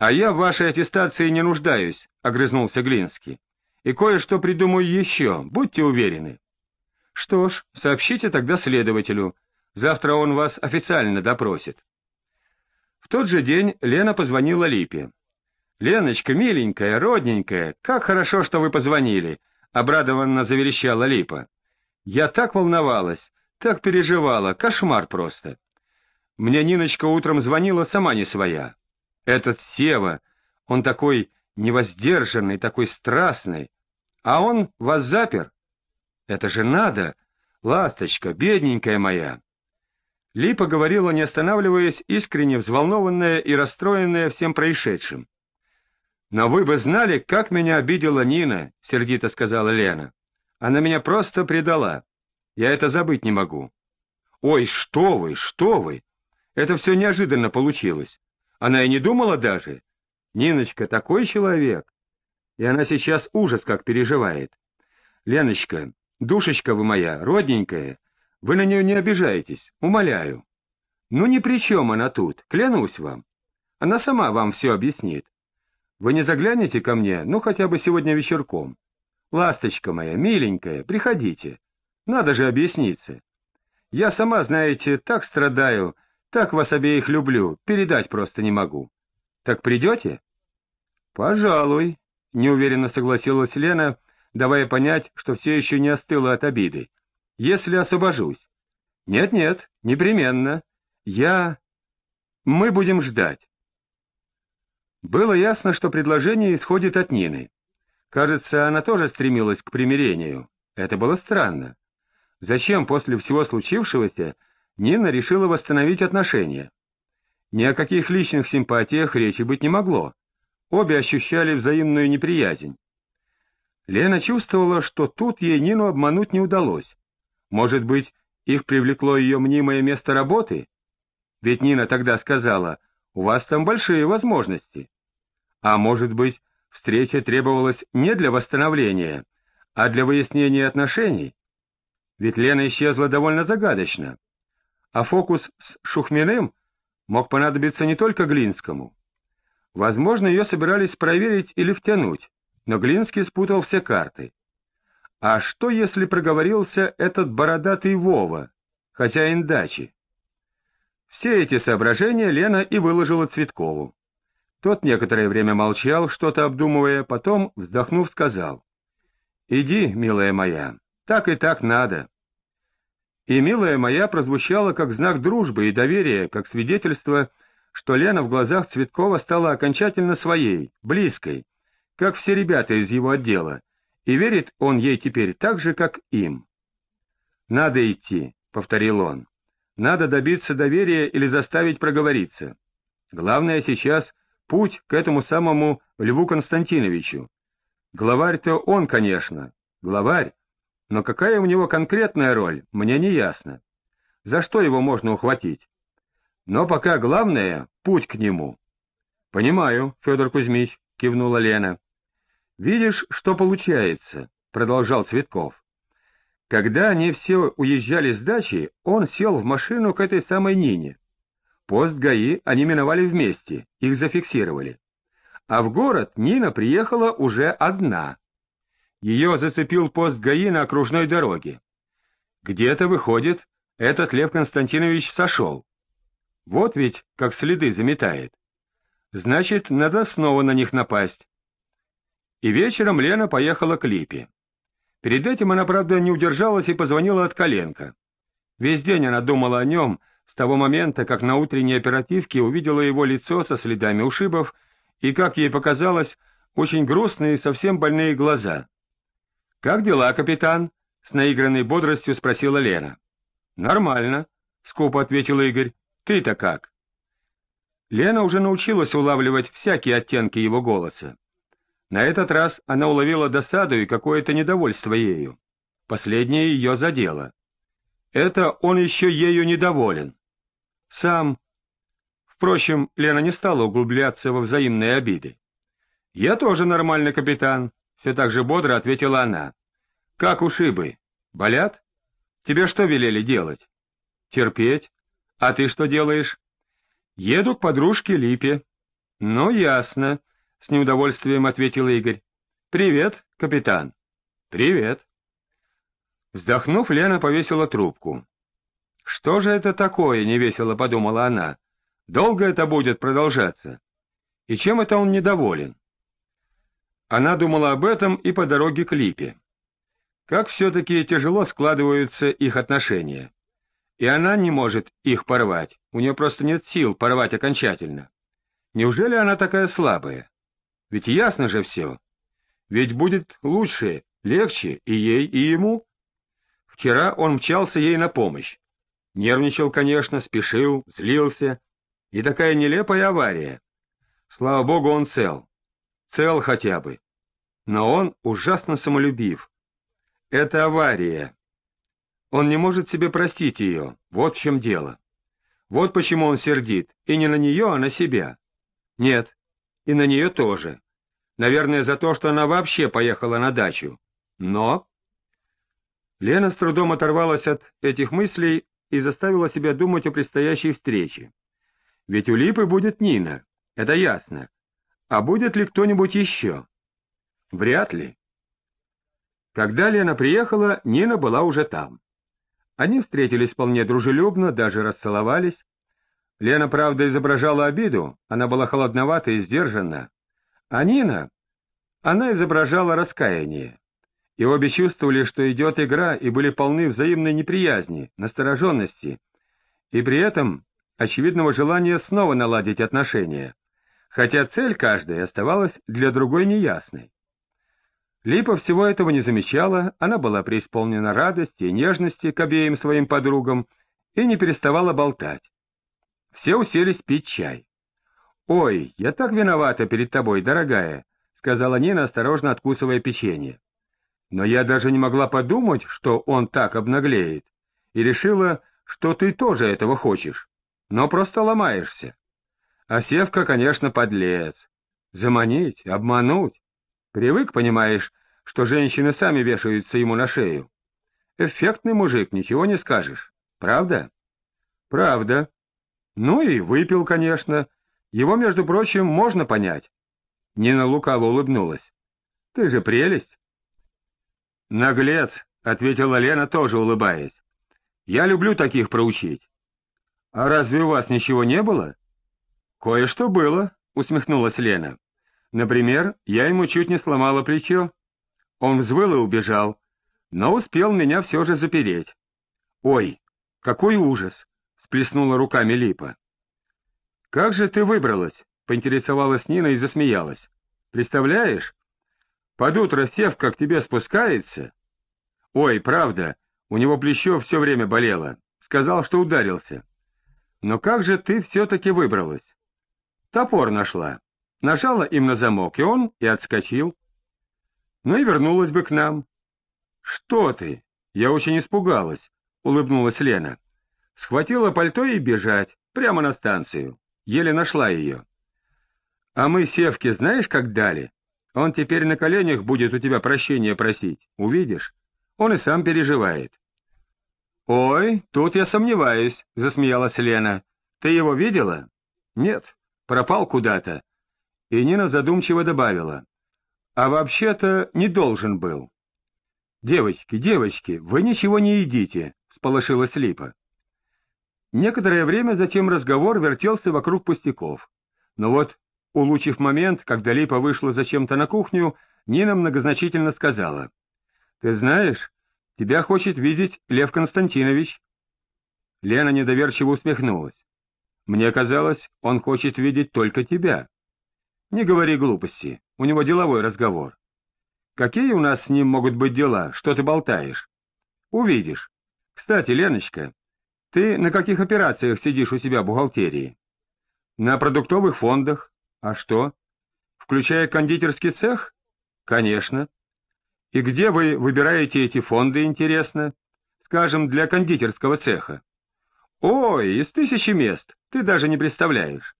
А я в вашей аттестации не нуждаюсь, — огрызнулся Глинский. И кое-что придумаю еще, будьте уверены. Что ж, сообщите тогда следователю. Завтра он вас официально допросит. В тот же день Лена позвонила Липе. «Леночка, миленькая, родненькая, как хорошо, что вы позвонили!» — обрадованно заверещала Липа. «Я так волновалась, так переживала, кошмар просто!» Мне Ниночка утром звонила сама не своя. Этот Сева, он такой невоздержанный, такой страстный, а он вас запер. Это же надо, ласточка, бедненькая моя. Липа говорила, не останавливаясь, искренне взволнованная и расстроенная всем происшедшим. «Но вы бы знали, как меня обидела Нина», — сердито сказала Лена. «Она меня просто предала. Я это забыть не могу». «Ой, что вы, что вы! Это все неожиданно получилось. Она и не думала даже. Ниночка такой человек. И она сейчас ужас как переживает. Леночка, душечка вы моя, родненькая, вы на нее не обижаетесь, умоляю. Ну ни при чем она тут, клянусь вам. Она сама вам все объяснит. Вы не заглянете ко мне, ну хотя бы сегодня вечерком. Ласточка моя, миленькая, приходите. Надо же объясниться. Я сама, знаете, так страдаю, так вас обеих люблю, передать просто не могу. Так придете? — Пожалуй, — неуверенно согласилась Лена, давая понять, что все еще не остыла от обиды. — Если освобожусь. Нет, — Нет-нет, непременно. Я... Мы будем ждать. Было ясно, что предложение исходит от Нины. Кажется, она тоже стремилась к примирению. Это было странно. Зачем после всего случившегося Нина решила восстановить отношения. Ни о каких личных симпатиях речи быть не могло. Обе ощущали взаимную неприязнь. Лена чувствовала, что тут ей Нину обмануть не удалось. Может быть, их привлекло ее мнимое место работы? Ведь Нина тогда сказала, у вас там большие возможности. А может быть, встреча требовалась не для восстановления, а для выяснения отношений? Ведь Лена исчезла довольно загадочно а фокус с Шухминым мог понадобиться не только Глинскому. Возможно, ее собирались проверить или втянуть, но Глинский спутал все карты. А что, если проговорился этот бородатый Вова, хозяин дачи? Все эти соображения Лена и выложила Цветкову. Тот некоторое время молчал, что-то обдумывая, потом, вздохнув, сказал. — Иди, милая моя, так и так надо и «милая моя» прозвучала как знак дружбы и доверия, как свидетельство, что Лена в глазах Цветкова стала окончательно своей, близкой, как все ребята из его отдела, и верит он ей теперь так же, как им. «Надо идти», — повторил он. «Надо добиться доверия или заставить проговориться. Главное сейчас путь к этому самому Льву Константиновичу. Главарь-то он, конечно, главарь, но какая у него конкретная роль, мне не ясно. За что его можно ухватить? Но пока главное — путь к нему. — Понимаю, Федор Кузьмич, — кивнула Лена. — Видишь, что получается, — продолжал Цветков. Когда они все уезжали с дачи, он сел в машину к этой самой Нине. Пост ГАИ они миновали вместе, их зафиксировали. А в город Нина приехала уже одна, ее зацепил пост ГАИ на окружной дороге. Где-то, выходит, этот Лев Константинович сошел. Вот ведь как следы заметает. Значит, надо снова на них напасть. И вечером Лена поехала к Липе. Перед этим она, правда, не удержалась и позвонила от коленка. Весь день она думала о нем, с того момента, как на утренней оперативке увидела его лицо со следами ушибов и, как ей показалось, очень грустные и совсем больные глаза. — Как дела, капитан? — с наигранной бодростью спросила Лена. — Нормально, — скупо ответил Игорь. — Ты-то как? Лена уже научилась улавливать всякие оттенки его голоса. На этот раз она уловила досаду и какое-то недовольство ею. Последнее ее задело. Это он еще ею недоволен. Сам... Впрочем, Лена не стала углубляться во взаимные обиды. — Я тоже нормальный капитан, все так же бодро ответила она. Как ушибы? Болят? Тебе что велели делать? Терпеть. А ты что делаешь? Еду к подружке Липе. Ну, ясно, — с неудовольствием ответил Игорь. Привет, капитан. Привет. Вздохнув, Лена повесила трубку. «Что же это такое?» — невесело подумала она. «Долго это будет продолжаться? И чем это он недоволен?» Она думала об этом и по дороге к Липе. Как все-таки тяжело складываются их отношения. И она не может их порвать, у нее просто нет сил порвать окончательно. Неужели она такая слабая? Ведь ясно же все. Ведь будет лучше, легче и ей, и ему. Вчера он мчался ей на помощь. Нервничал, конечно, спешил, злился. И такая нелепая авария. Слава богу, он цел. Цел хотя бы. Но он ужасно самолюбив. Это авария. Он не может себе простить ее. Вот в чем дело. Вот почему он сердит. И не на нее, а на себя. Нет, и на нее тоже. Наверное, за то, что она вообще поехала на дачу. Но... Лена с трудом оторвалась от этих мыслей и заставила себя думать о предстоящей встрече. Ведь у Липы будет Нина, это ясно. А будет ли кто-нибудь еще? Вряд ли. Когда Лена приехала, Нина была уже там. Они встретились вполне дружелюбно, даже расцеловались. Лена, правда, изображала обиду, она была холодновата и сдержанна. А Нина, она изображала раскаяние и обе чувствовали, что идет игра, и были полны взаимной неприязни, настороженности, и при этом очевидного желания снова наладить отношения, хотя цель каждой оставалась для другой неясной. Липа всего этого не замечала, она была преисполнена радости и нежности к обеим своим подругам и не переставала болтать. Все уселись пить чай. «Ой, я так виновата перед тобой, дорогая», — сказала Нина, осторожно откусывая печенье. Но я даже не могла подумать, что он так обнаглеет, и решила, что ты тоже этого хочешь, но просто ломаешься. А Севка, конечно, подлец. Заманить, обмануть. Привык, понимаешь, что женщины сами вешаются ему на шею. Эффектный мужик, ничего не скажешь. Правда? Правда. Ну и выпил, конечно. Его, между прочим, можно понять. Нина лукаво улыбнулась. Ты же прелесть. «Наглец», — ответила Лена, тоже улыбаясь. «Я люблю таких проучить». «А разве у вас ничего не было?» «Кое-что было», — усмехнулась Лена. «Например, я ему чуть не сломала плечо. Он взвыл и убежал, но успел меня все же запереть». «Ой, какой ужас!» — сплеснула руками Липа. «Как же ты выбралась?» — поинтересовалась Нина и засмеялась. «Представляешь, под утро Севка к тебе спускается? Ой, правда, у него плечо все время болело. Сказал, что ударился. Но как же ты все-таки выбралась? Топор нашла. Нажала им на замок, и он и отскочил. Ну и вернулась бы к нам. Что ты? Я очень испугалась, — улыбнулась Лена. Схватила пальто и бежать, прямо на станцию. Еле нашла ее. А мы Севке знаешь, как дали? Он теперь на коленях будет у тебя прощения просить, увидишь? Он и сам переживает. — Ой, тут я сомневаюсь, — засмеялась Лена. — Ты его видела? — Нет, пропал куда-то. И Нина задумчиво добавила. — А вообще-то не должен был. — Девочки, девочки, вы ничего не едите, — всполошилась Липа. Некоторое время затем разговор вертелся вокруг пустяков. Но вот Улучив момент, когда Липа вышла зачем-то на кухню, Нина многозначительно сказала. — Ты знаешь, тебя хочет видеть Лев Константинович. Лена недоверчиво усмехнулась. — Мне казалось, он хочет видеть только тебя. — Не говори глупости, у него деловой разговор. — Какие у нас с ним могут быть дела, что ты болтаешь? — Увидишь. Кстати, Леночка, ты на каких операциях сидишь у себя в бухгалтерии? — На продуктовых фондах. А что? Включая кондитерский цех? Конечно. И где вы выбираете эти фонды, интересно? Скажем, для кондитерского цеха. Ой, из тысячи мест, ты даже не представляешь.